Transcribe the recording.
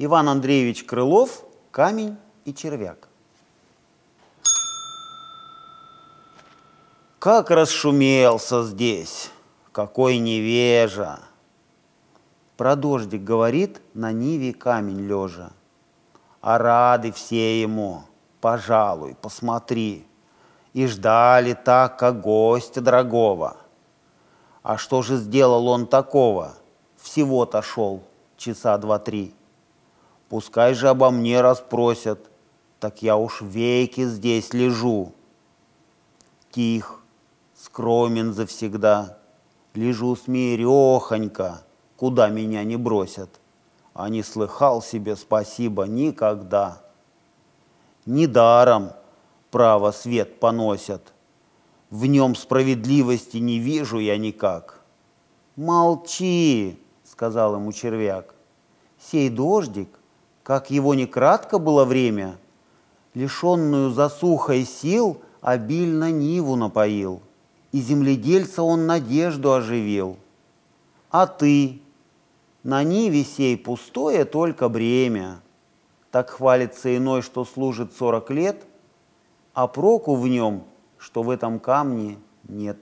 Иван Андреевич Крылов «Камень и червяк». Как расшумелся здесь, какой невежа! Про дождик говорит на ниве камень лежа. А рады все ему, пожалуй, посмотри. И ждали так, как гостя дорогого. А что же сделал он такого? Всего-то шел часа два-три. Пускай же обо мне расспросят, так я уж веки здесь лежу. Тих, скромен завсегда, лежу смирехонько, куда меня не бросят. А не слыхал себе спасибо никогда. Недаром право свет поносят. В нем справедливости не вижу я никак. Молчи, сказал ему червяк. Сей дождик как его не кратко было время, лишенную засухой сил обильно Ниву напоил, и земледельца он надежду оживил. А ты? На Ниве сей пустое только бремя. Так хвалится иной, что служит сорок лет, а проку в нем, что в этом камне нет.